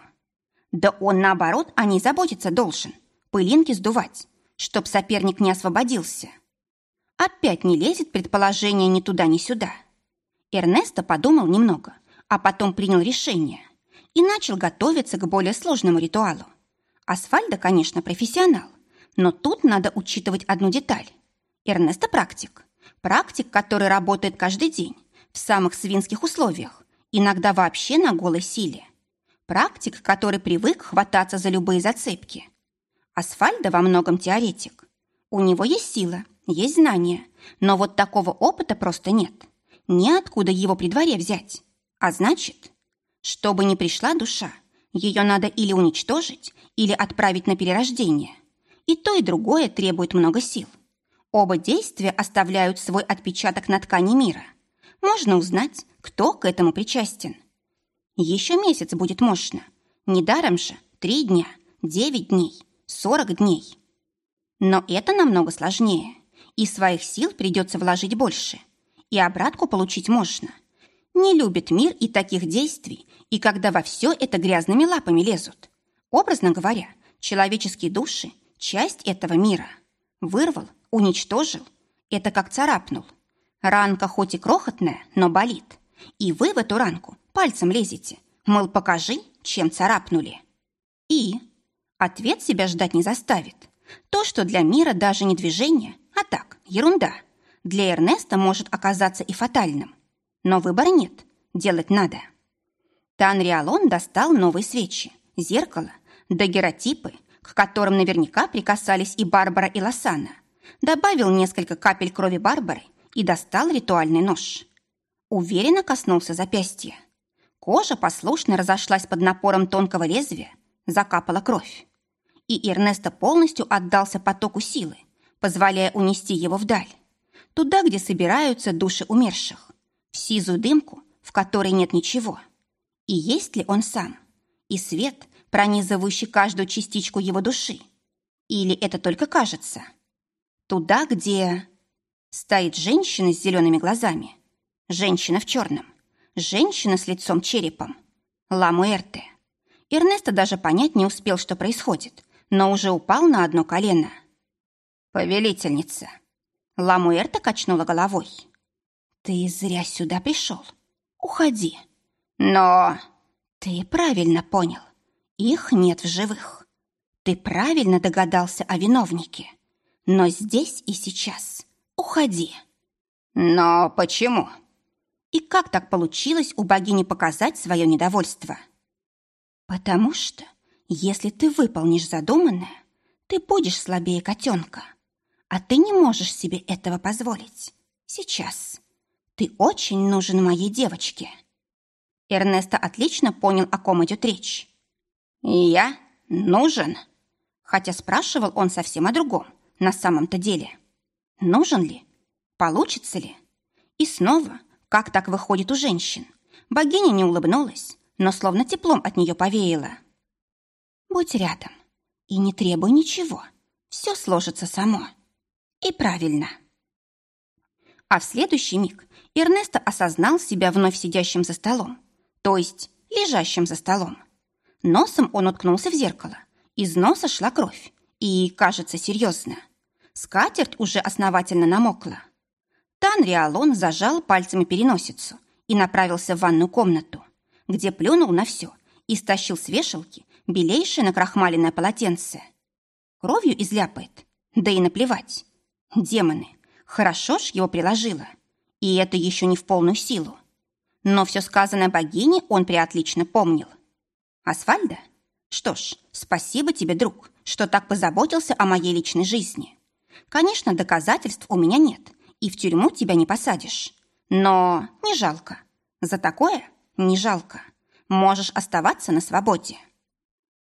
Да он, наоборот, о ней заботиться должен. Пылинки сдувать, чтоб соперник не освободился. Опять не лезет предположение ни туда, ни сюда. Эрнесто подумал немного, а потом принял решение и начал готовиться к более сложному ритуалу. Асфальда, конечно, профессионал, но тут надо учитывать одну деталь. Эрнесто практик. Практик, который работает каждый день, в самых свинских условиях, иногда вообще на голой силе. Практик, который привык хвататься за любые зацепки. Асфальда во многом теоретик. У него есть сила, есть знания, но вот такого опыта просто нет. Неоткуда его при дворе взять. А значит, чтобы не пришла душа, ее надо или уничтожить, или отправить на перерождение. И то, и другое требует много сил. Оба действия оставляют свой отпечаток на ткани мира. Можно узнать, кто к этому причастен. Еще месяц будет мощно. Недаром же три дня, девять дней, сорок дней. Но это намного сложнее, и своих сил придется вложить больше. И обратку получить можно. Не любит мир и таких действий, и когда во все это грязными лапами лезут. Образно говоря, человеческие души – часть этого мира. Вырвал, уничтожил – это как царапнул. Ранка хоть и крохотная, но болит. И вы в эту ранку пальцем лезете, мол, покажи, чем царапнули. И ответ себя ждать не заставит. То, что для мира даже не движение, а так, ерунда, для Эрнеста может оказаться и фатальным. Но выбора нет, делать надо. Танриалон достал новые свечи, зеркало, дагеротипы, к которым наверняка прикасались и Барбара, и Лосана. Добавил несколько капель крови Барбары и достал ритуальный нож. Уверенно коснулся запястья. Кожа послушно разошлась под напором тонкого лезвия, закапала кровь. И Эрнесто полностью отдался потоку силы, позволяя унести его вдаль, туда, где собираются души умерших, в сизую дымку, в которой нет ничего. И есть ли он сам? И свет, пронизывающий каждую частичку его души? Или это только кажется? Туда, где... Стоит женщина с зелеными глазами. Женщина в черном. Женщина с лицом черепом. Ламуэрте. Эрнесто даже понять не успел, что происходит, но уже упал на одно колено. «Повелительница!» Ламуэрта качнула головой. «Ты зря сюда пришел. Уходи!» Но ты правильно понял. Их нет в живых. Ты правильно догадался о виновнике. Но здесь и сейчас уходи. Но почему? И как так получилось у богини показать свое недовольство? Потому что, если ты выполнишь задуманное, ты будешь слабее котенка. А ты не можешь себе этого позволить. Сейчас. Ты очень нужен моей девочке. Эрнесто отлично понял, о ком идет речь. «Я нужен?» Хотя спрашивал он совсем о другом, на самом-то деле. Нужен ли? Получится ли? И снова, как так выходит у женщин? Богиня не улыбнулась, но словно теплом от нее повеяло. Будь рядом и не требуй ничего. Все сложится само. И правильно. А в следующий миг Эрнесто осознал себя вновь сидящим за столом, то есть лежащим за столом. Носом он уткнулся в зеркало. Из носа шла кровь. И, кажется, серьезно. Скатерть уже основательно намокла. Тан Риалон зажал пальцами переносицу и направился в ванную комнату, где плюнул на все и стащил с вешалки белейшее накрахмаленное полотенце. Кровью изляпает, да и наплевать. Демоны, хорошо ж его приложила. И это еще не в полную силу. Но все сказанное богине он приотлично помнил. Асфальда? Что ж, спасибо тебе, друг, что так позаботился о моей личной жизни. Конечно, доказательств у меня нет, и в тюрьму тебя не посадишь. Но не жалко. За такое не жалко. Можешь оставаться на свободе.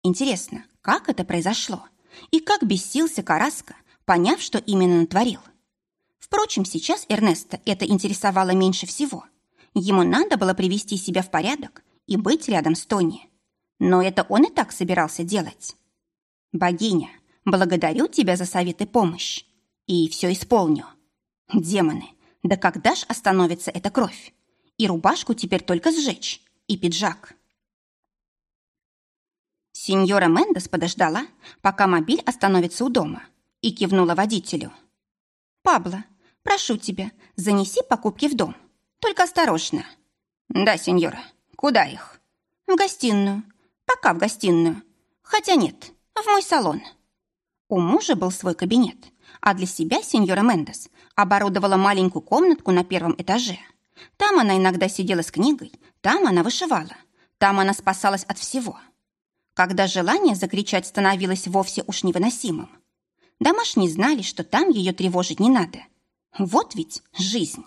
Интересно, как это произошло? И как бесился Караска, поняв, что именно натворил? Впрочем, сейчас Эрнеста это интересовало меньше всего. Ему надо было привести себя в порядок и быть рядом с Тони. Но это он и так собирался делать. «Богиня, благодарю тебя за совет и помощь и все исполню. Демоны, да когда ж остановится эта кровь? И рубашку теперь только сжечь, и пиджак. Сеньора Мендес подождала, пока мобиль остановится у дома, и кивнула водителю. «Пабло, прошу тебя, занеси покупки в дом. Только осторожно». «Да, сеньора. Куда их?» «В гостиную. Пока в гостиную. Хотя нет, в мой салон». У мужа был свой кабинет, а для себя сеньора Мендес оборудовала маленькую комнатку на первом этаже. Там она иногда сидела с книгой, там она вышивала, там она спасалась от всего. Когда желание закричать становилось вовсе уж невыносимым. Домашние знали, что там ее тревожить не надо. Вот ведь жизнь.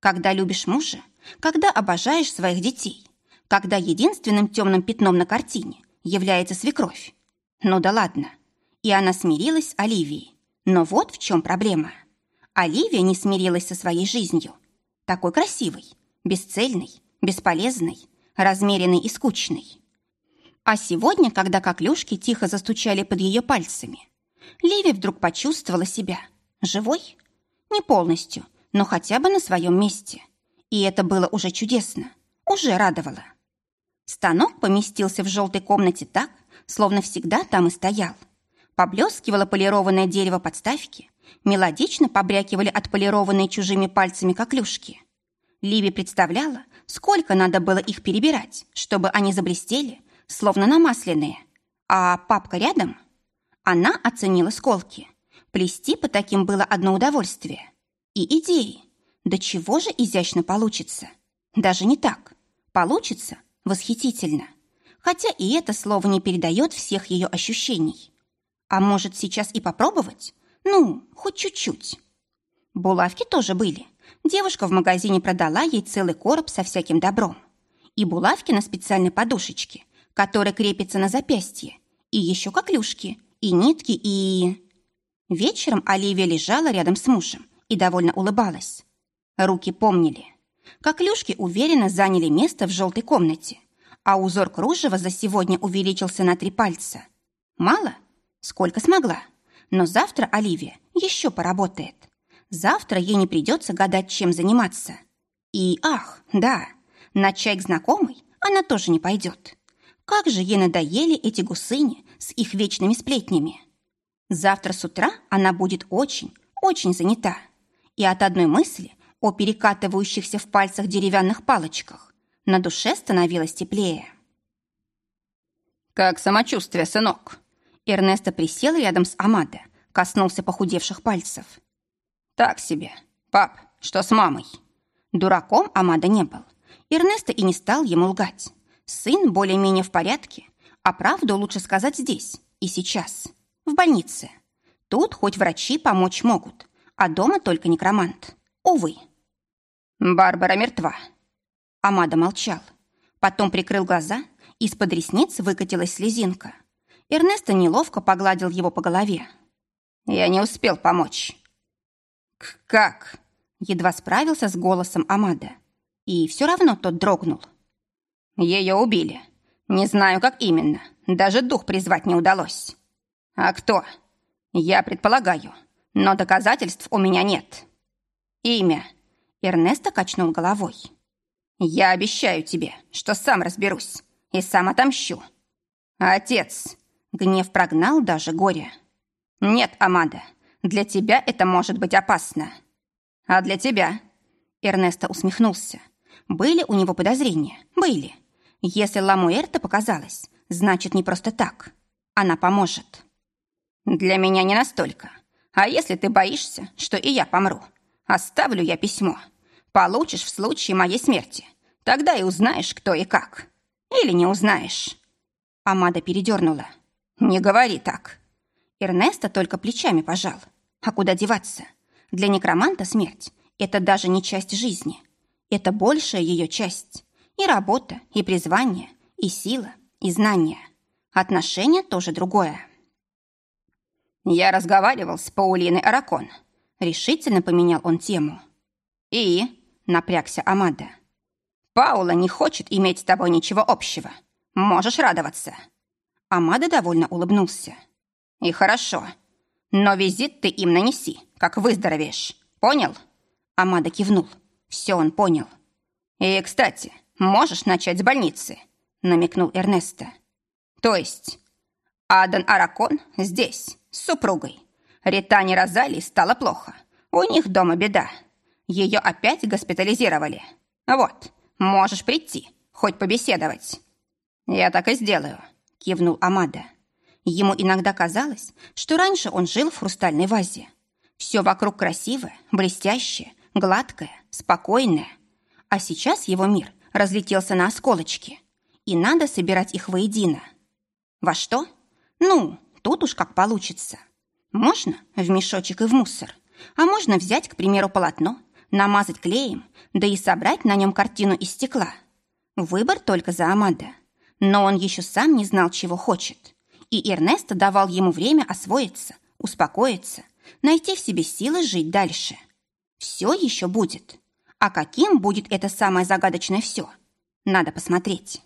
Когда любишь мужа, когда обожаешь своих детей, когда единственным темным пятном на картине является свекровь. Ну да ладно. И она смирилась с Оливией. Но вот в чем проблема. Оливия не смирилась со своей жизнью. Такой красивой, бесцельной, бесполезной, размеренной и скучной. А сегодня, когда коклюшки тихо застучали под ее пальцами, Ливи вдруг почувствовала себя живой. Не полностью, но хотя бы на своем месте. И это было уже чудесно, уже радовало. Станок поместился в желтой комнате так, словно всегда там и стоял – Поблескивало полированное дерево подставки, мелодично побрякивали отполированные чужими пальцами коклюшки. Ливи представляла, сколько надо было их перебирать, чтобы они заблестели, словно намасленные. А папка рядом? Она оценила сколки. Плести по таким было одно удовольствие. И идеи. Да чего же изящно получится? Даже не так. Получится восхитительно. Хотя и это слово не передает всех ее ощущений. А может, сейчас и попробовать? Ну, хоть чуть-чуть. Булавки тоже были. Девушка в магазине продала ей целый короб со всяким добром. И булавки на специальной подушечке, которая крепится на запястье. И еще коклюшки, и нитки, и... Вечером Оливия лежала рядом с мужем и довольно улыбалась. Руки помнили. Коклюшки уверенно заняли место в желтой комнате, а узор кружева за сегодня увеличился на три пальца. Мало? сколько смогла. Но завтра Оливия еще поработает. Завтра ей не придется гадать, чем заниматься. И, ах, да, на чай к знакомой она тоже не пойдет. Как же ей надоели эти гусыни с их вечными сплетнями. Завтра с утра она будет очень, очень занята. И от одной мысли о перекатывающихся в пальцах деревянных палочках на душе становилось теплее. «Как самочувствие, сынок?» Эрнесто присел рядом с Амадо, коснулся похудевших пальцев. «Так себе. Пап, что с мамой?» Дураком Амадо не был. Эрнесто и не стал ему лгать. Сын более-менее в порядке, а правду лучше сказать здесь и сейчас, в больнице. Тут хоть врачи помочь могут, а дома только некромант. Увы. «Барбара мертва». Амадо молчал. Потом прикрыл глаза, из-под ресниц выкатилась слезинка. Эрнесто неловко погладил его по голове. «Я не успел помочь». как?» Едва справился с голосом Амада. И все равно тот дрогнул. «Ее убили. Не знаю, как именно. Даже дух призвать не удалось. А кто? Я предполагаю, но доказательств у меня нет. Имя?» Эрнесто качнул головой. «Я обещаю тебе, что сам разберусь и сам отомщу. Отец!» Гнев прогнал даже горе. «Нет, Амада, для тебя это может быть опасно. А для тебя?» Эрнесто усмехнулся. Были у него подозрения? Были. Если Ламуэрта показалось, значит, не просто так. Она поможет. «Для меня не настолько. А если ты боишься, что и я помру? Оставлю я письмо. Получишь в случае моей смерти. Тогда и узнаешь, кто и как. Или не узнаешь». Амада передернула. «Не говори так». Эрнесто только плечами пожал. А куда деваться? Для некроманта смерть – это даже не часть жизни. Это большая ее часть. И работа, и призвание, и сила, и знания. Отношение тоже другое. «Я разговаривал с Паулиной Аракон», – решительно поменял он тему. «И?» – напрягся Амада. «Паула не хочет иметь с тобой ничего общего. Можешь радоваться». Амада довольно улыбнулся. «И хорошо. Но визит ты им нанеси, как выздоровеешь. Понял?» Амада кивнул. Все он понял. «И, кстати, можешь начать с больницы», намекнул Эрнесто. «То есть Адан Аракон здесь, с супругой. Ритане Розали стало плохо. У них дома беда. Ее опять госпитализировали. Вот, можешь прийти, хоть побеседовать». «Я так и сделаю», кивнул Амада. Ему иногда казалось, что раньше он жил в хрустальной вазе. Все вокруг красивое, блестящее, гладкое, спокойное. А сейчас его мир разлетелся на осколочки, и надо собирать их воедино. Во что? Ну, тут уж как получится. Можно в мешочек и в мусор, а можно взять, к примеру, полотно, намазать клеем, да и собрать на нем картину из стекла. Выбор только за Амада. Но он еще сам не знал, чего хочет. И Эрнесто давал ему время освоиться, успокоиться, найти в себе силы жить дальше. Все еще будет. А каким будет это самое загадочное все? Надо посмотреть.